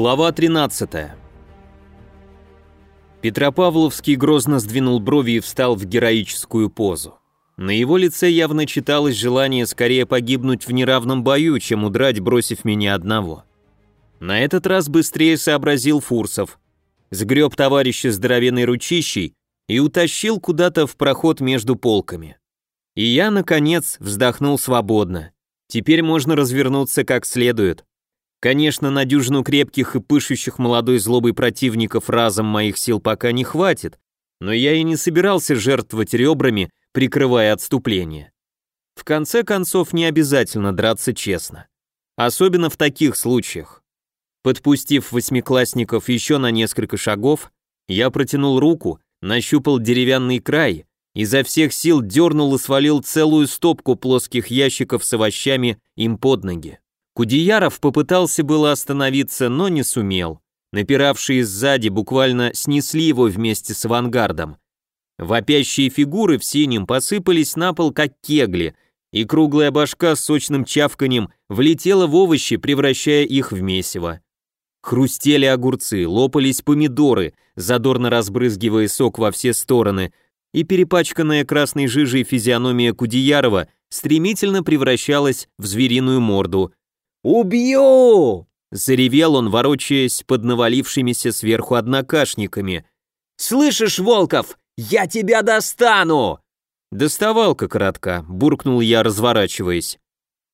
Глава 13. Петропавловский грозно сдвинул брови и встал в героическую позу. На его лице явно читалось желание скорее погибнуть в неравном бою, чем удрать, бросив меня одного. На этот раз быстрее сообразил Фурсов. Сгреб товарища здоровенной ручищей и утащил куда-то в проход между полками. И я, наконец, вздохнул свободно. Теперь можно развернуться как следует. Конечно, на дюжину крепких и пышущих молодой злобой противников разом моих сил пока не хватит, но я и не собирался жертвовать ребрами, прикрывая отступление. В конце концов, не обязательно драться честно. Особенно в таких случаях. Подпустив восьмиклассников еще на несколько шагов, я протянул руку, нащупал деревянный край, изо всех сил дернул и свалил целую стопку плоских ящиков с овощами им под ноги. Кудеяров попытался было остановиться, но не сумел. Напиравшие сзади буквально снесли его вместе с авангардом. Вопящие фигуры в синем посыпались на пол, как кегли, и круглая башка с сочным чавканием влетела в овощи, превращая их в месиво. Хрустели огурцы, лопались помидоры, задорно разбрызгивая сок во все стороны, и перепачканная красной жижей физиономия Кудеярова стремительно превращалась в звериную морду – «Убью!» — заревел он, ворочаясь под навалившимися сверху однокашниками. «Слышишь, Волков, я тебя достану!» «Доставалка коротка», — буркнул я, разворачиваясь.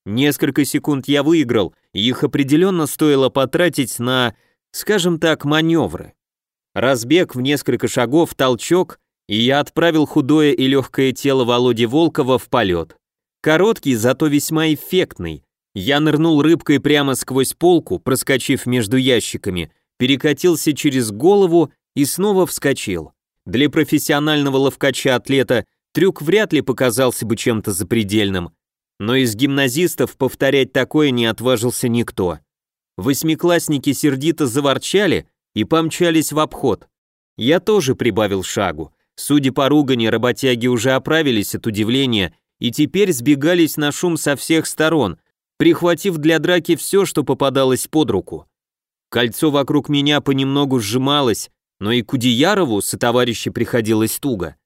Несколько секунд я выиграл, и их определенно стоило потратить на, скажем так, маневры. Разбег в несколько шагов, толчок, и я отправил худое и легкое тело Володи Волкова в полет. Короткий, зато весьма эффектный, я нырнул рыбкой прямо сквозь полку, проскочив между ящиками, перекатился через голову и снова вскочил. Для профессионального ловкача-атлета трюк вряд ли показался бы чем-то запредельным, но из гимназистов повторять такое не отважился никто. Восьмиклассники сердито заворчали и помчались в обход. Я тоже прибавил шагу. Судя по ругани, работяги уже оправились от удивления и теперь сбегались на шум со всех сторон, прихватив для драки все, что попадалось под руку. Кольцо вокруг меня понемногу сжималось, но и Кудеярову со товарища приходилось туго.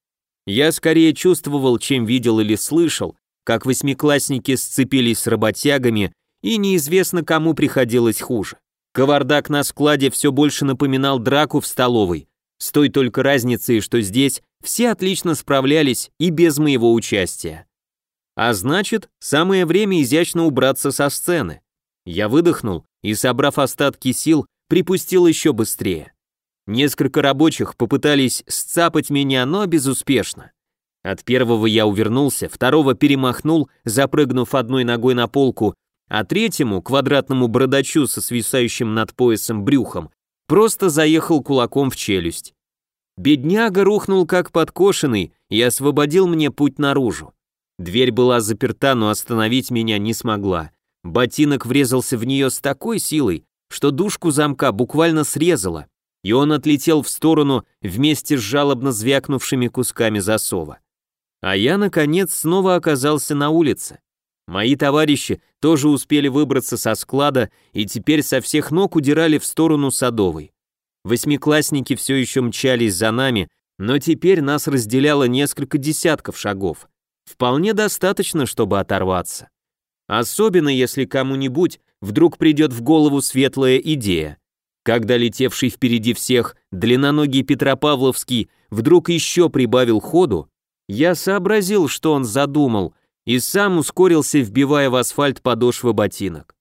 Я скорее чувствовал, чем видел или слышал, как восьмиклассники сцепились с работягами, и неизвестно, кому приходилось хуже. Кавардак на складе все больше напоминал драку в столовой, с той только разницей, что здесь все отлично справлялись и без моего участия. А значит, самое время изящно убраться со сцены. Я выдохнул и, собрав остатки сил, припустил еще быстрее. Несколько рабочих попытались сцапать меня, но безуспешно. От первого я увернулся, второго перемахнул, запрыгнув одной ногой на полку, а третьему, квадратному бородачу со свисающим над поясом брюхом, просто заехал кулаком в челюсть. Бедняга рухнул как подкошенный и освободил мне путь наружу. Дверь была заперта, но остановить меня не смогла. Ботинок врезался в нее с такой силой, что дужку замка буквально срезало, и он отлетел в сторону вместе с жалобно звякнувшими кусками засова. А я, наконец, снова оказался на улице. Мои товарищи тоже успели выбраться со склада и теперь со всех ног удирали в сторону Садовой. Восьмиклассники все еще мчались за нами, но теперь нас разделяло несколько десятков шагов. Вполне достаточно, чтобы оторваться. Особенно если кому-нибудь вдруг придет в голову светлая идея. Когда летевший впереди всех длинноногий Петропавловский вдруг еще прибавил ходу, я сообразил, что он задумал, и сам ускорился, вбивая в асфальт подошвы ботинок.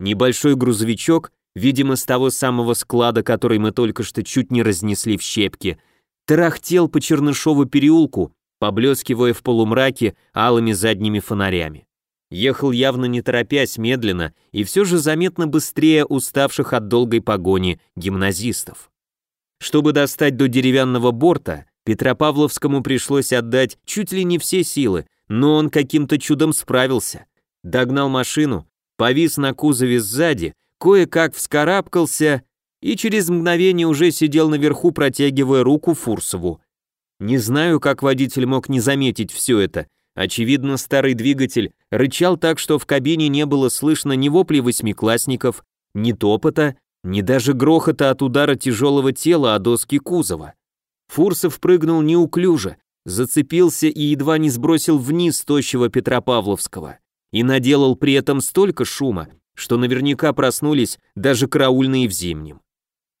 Небольшой грузовичок, видимо, с того самого склада, который мы только что чуть не разнесли в щепки, тарахтел по Чернышову переулку, поблескивая в полумраке алыми задними фонарями. Ехал явно не торопясь, медленно, и все же заметно быстрее уставших от долгой погони гимназистов. Чтобы достать до деревянного борта, Петропавловскому пришлось отдать чуть ли не все силы, но он каким-то чудом справился. Догнал машину, повис на кузове сзади, кое-как вскарабкался и через мгновение уже сидел наверху, протягивая руку Фурсову. Не знаю, как водитель мог не заметить все это. Очевидно, старый двигатель рычал так, что в кабине не было слышно ни воплей восьмиклассников, ни топота, ни даже грохота от удара тяжелого тела о доски кузова. Фурсов прыгнул неуклюже, зацепился и едва не сбросил вниз тощего Петропавловского. И наделал при этом столько шума, что наверняка проснулись даже караульные в зимнем.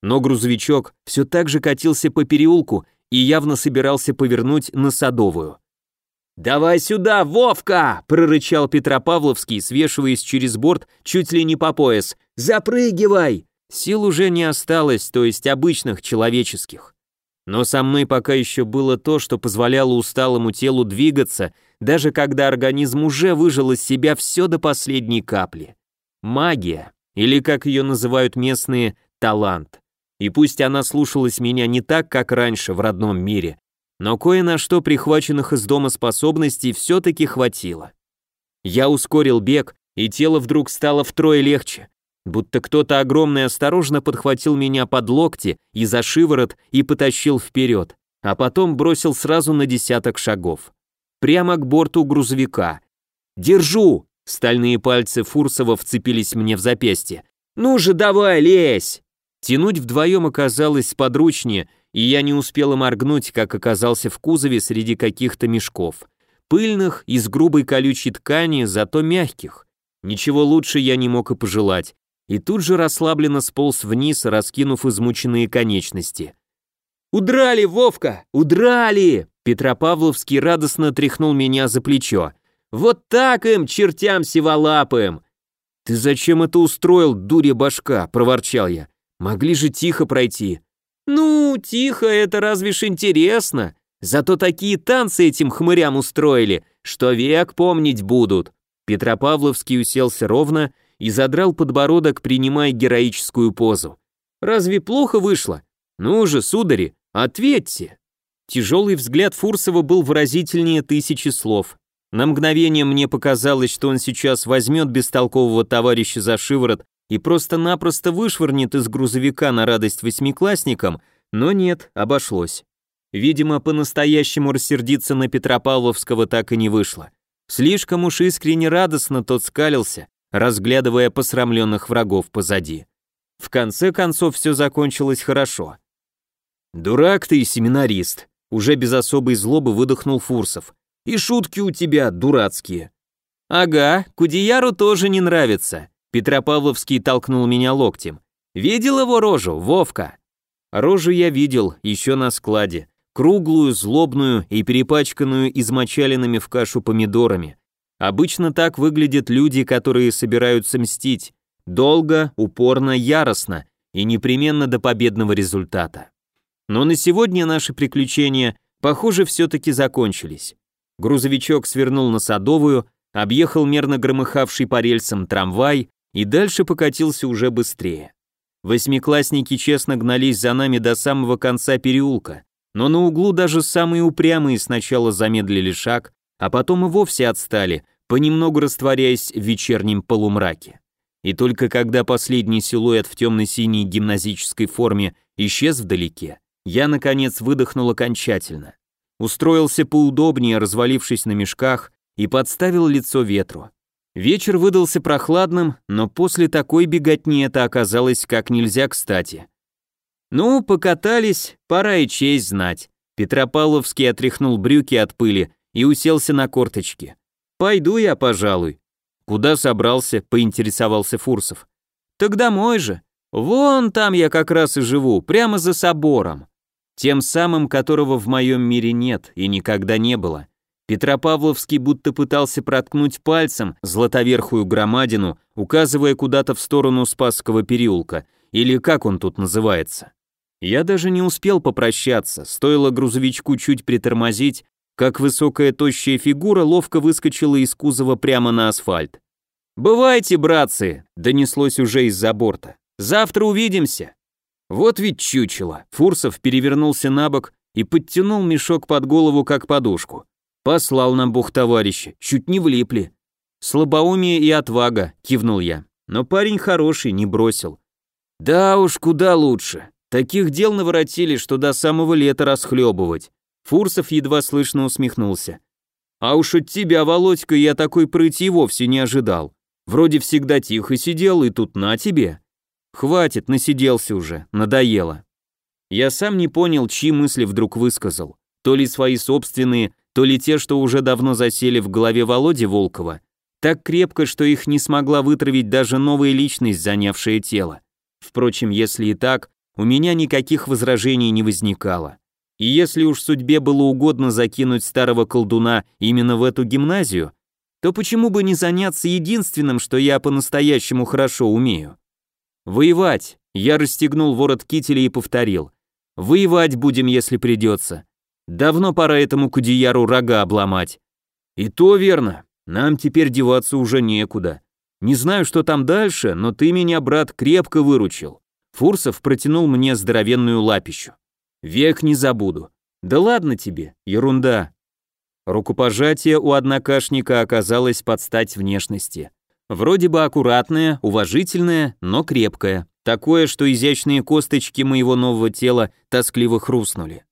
Но грузовичок все так же катился по переулку и явно собирался повернуть на Садовую. «Давай сюда, Вовка!» – прорычал Петропавловский, свешиваясь через борт чуть ли не по пояс. «Запрыгивай!» Сил уже не осталось, то есть обычных, человеческих. Но со мной пока еще было то, что позволяло усталому телу двигаться, даже когда организм уже выжил из себя все до последней капли. Магия, или как ее называют местные, талант. И пусть она слушалась меня не так, как раньше в родном мире, но кое на что прихваченных из дома способностей все-таки хватило. Я ускорил бег, и тело вдруг стало втрое легче, будто кто-то огромный осторожно подхватил меня под локти и за шиворот и потащил вперед, а потом бросил сразу на десяток шагов. Прямо к борту грузовика. «Держу!» Стальные пальцы Фурсова вцепились мне в запястье. «Ну же, давай, лезь!» Тянуть вдвоем оказалось подручнее, и я не успела моргнуть, как оказался в кузове среди каких-то мешков. Пыльных, из грубой колючей ткани, зато мягких. Ничего лучше я не мог и пожелать. И тут же расслабленно сполз вниз, раскинув измученные конечности. «Удрали, Вовка! Удрали!» Петропавловский радостно тряхнул меня за плечо. «Вот так им, чертям сиволапым!» «Ты зачем это устроил, дуря башка?» – проворчал я. «Могли же тихо пройти». «Ну, тихо, это разве ж интересно. Зато такие танцы этим хмырям устроили, что век помнить будут». Петропавловский уселся ровно и задрал подбородок, принимая героическую позу. «Разве плохо вышло? Ну же, судари, ответьте!» Тяжелый взгляд Фурсова был выразительнее тысячи слов. На мгновение мне показалось, что он сейчас возьмет бестолкового товарища за шиворот и просто-напросто вышвырнет из грузовика на радость восьмиклассникам, но нет, обошлось. Видимо, по-настоящему рассердиться на Петропавловского так и не вышло. Слишком уж искренне радостно тот скалился, разглядывая посрамленных врагов позади. В конце концов все закончилось хорошо. «Дурак ты, семинарист!» Уже без особой злобы выдохнул Фурсов. «И шутки у тебя дурацкие!» «Ага, Кудеяру тоже не нравится. Петропавловский толкнул меня локтем. «Видел его рожу, Вовка?» Рожу я видел, еще на складе. Круглую, злобную и перепачканную измочаленными в кашу помидорами. Обычно так выглядят люди, которые собираются мстить. Долго, упорно, яростно и непременно до победного результата. Но на сегодня наши приключения, похоже, все-таки закончились. Грузовичок свернул на Садовую, объехал мерно громыхавший по рельсам трамвай, и дальше покатился уже быстрее. Восьмиклассники честно гнались за нами до самого конца переулка, но на углу даже самые упрямые сначала замедлили шаг, а потом и вовсе отстали, понемногу растворяясь в вечернем полумраке. И только когда последний силуэт в темно-синей гимназической форме исчез вдалеке, я, наконец, выдохнул окончательно. Устроился поудобнее, развалившись на мешках, и подставил лицо ветру. Вечер выдался прохладным, но после такой беготни это оказалось как нельзя кстати. Ну, покатались, пора и честь знать. Петропавловский отряхнул брюки от пыли и уселся на корточки. «Пойду я, пожалуй». «Куда собрался?» — поинтересовался Фурсов. «Так домой же. Вон там я как раз и живу, прямо за собором. Тем самым, которого в моем мире нет и никогда не было. Петропавловский будто пытался проткнуть пальцем златоверхую громадину, указывая куда-то в сторону Спасского переулка, или как он тут называется. Я даже не успел попрощаться, стоило грузовичку чуть притормозить, как высокая тощая фигура ловко выскочила из кузова прямо на асфальт. «Бывайте, братцы!» — донеслось уже из-за борта. «Завтра увидимся!» Вот ведь чучело. Фурсов перевернулся на бок и подтянул мешок под голову, как подушку. Послал нам Бог товарища, чуть не влипли. Слабоумие и отвага, кивнул я. Но парень хороший, не бросил. Да уж, куда лучше. Таких дел наворотили, что до самого лета расхлебывать. Фурсов едва слышно усмехнулся. А уж от тебя, Володька, я такой прыти вовсе не ожидал. Вроде всегда тихо сидел, и тут на тебе. Хватит, насиделся уже, надоело. Я сам не понял, чьи мысли вдруг высказал. То ли свои собственные, то ли те, что уже давно засели в голове Володи Волкова, так крепко, что их не смогла вытравить даже новая личность, занявшая тело. Впрочем, если и так, у меня никаких возражений не возникало. И если уж судьбе было угодно закинуть старого колдуна именно в эту гимназию, то почему бы не заняться единственным, что я по-настоящему хорошо умею? Воевать. Я расстегнул ворот кителя и повторил. Воевать будем, если придется. Давно пора этому кудеяру рога обломать. И то верно. Нам теперь деваться уже некуда. Не знаю, что там дальше, но ты меня, брат, крепко выручил. Фурсов протянул мне здоровенную лапищу. Век не забуду. Да ладно тебе, ерунда. Рукопожатие у однокашника оказалось под стать внешности. Вроде бы аккуратное, уважительное, но крепкое. Такое, что изящные косточки моего нового тела тоскливо хрустнули.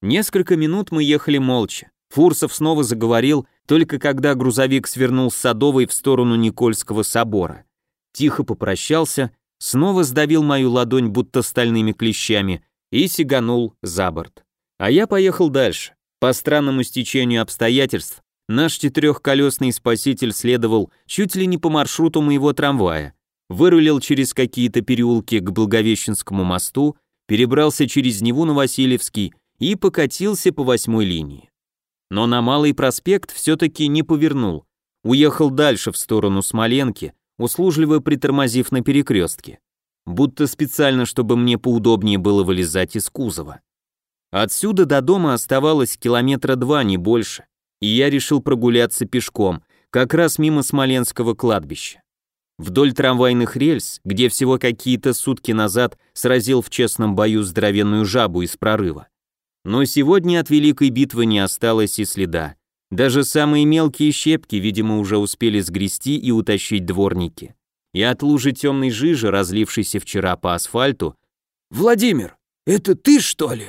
Несколько минут мы ехали молча. Фурсов снова заговорил, только когда грузовик свернул с Садовой в сторону Никольского собора. Тихо попрощался, снова сдавил мою ладонь будто стальными клещами и сиганул за борт. А я поехал дальше. По странному стечению обстоятельств, наш четырехколесный спаситель следовал чуть ли не по маршруту моего трамвая, вырулил через какие-то переулки к Благовещенскому мосту, перебрался через Неву на Васильевский и покатился по восьмой линии. Но на Малый проспект все-таки не повернул, уехал дальше в сторону Смоленки, услужливо притормозив на перекрестке будто специально, чтобы мне поудобнее было вылезать из кузова. Отсюда до дома оставалось километра два, не больше, и я решил прогуляться пешком, как раз мимо Смоленского кладбища. Вдоль трамвайных рельс, где всего какие-то сутки назад сразил в честном бою здоровенную жабу из прорыва. Но сегодня от Великой битвы не осталось и следа. Даже самые мелкие щепки, видимо, уже успели сгрести и утащить дворники и от лужи темной жижи, разлившейся вчера по асфальту, «Владимир, это ты, что ли?»